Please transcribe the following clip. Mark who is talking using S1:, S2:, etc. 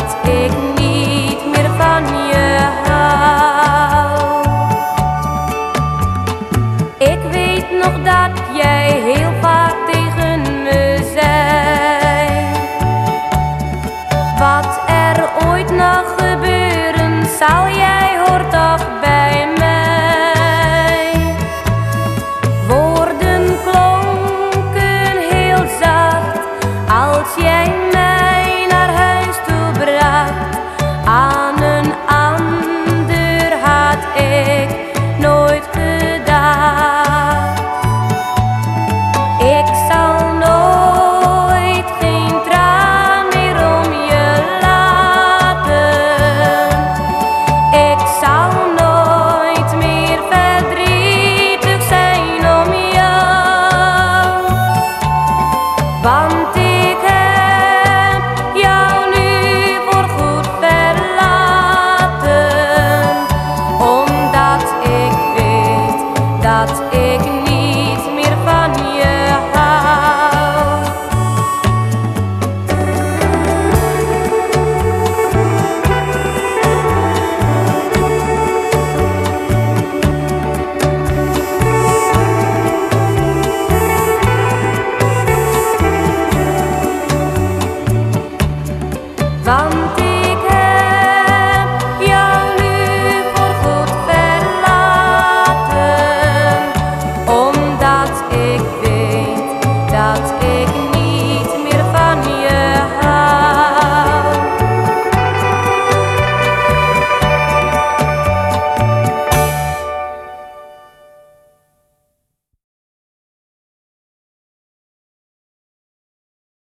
S1: dat ik niet meer van je hou. Ik weet nog dat jij heel vaak tegen me zei wat er ooit nog gebeuren zal Jij hoort toch bij mij. Woorden klonken heel zacht als jij. Ik niet meer van je.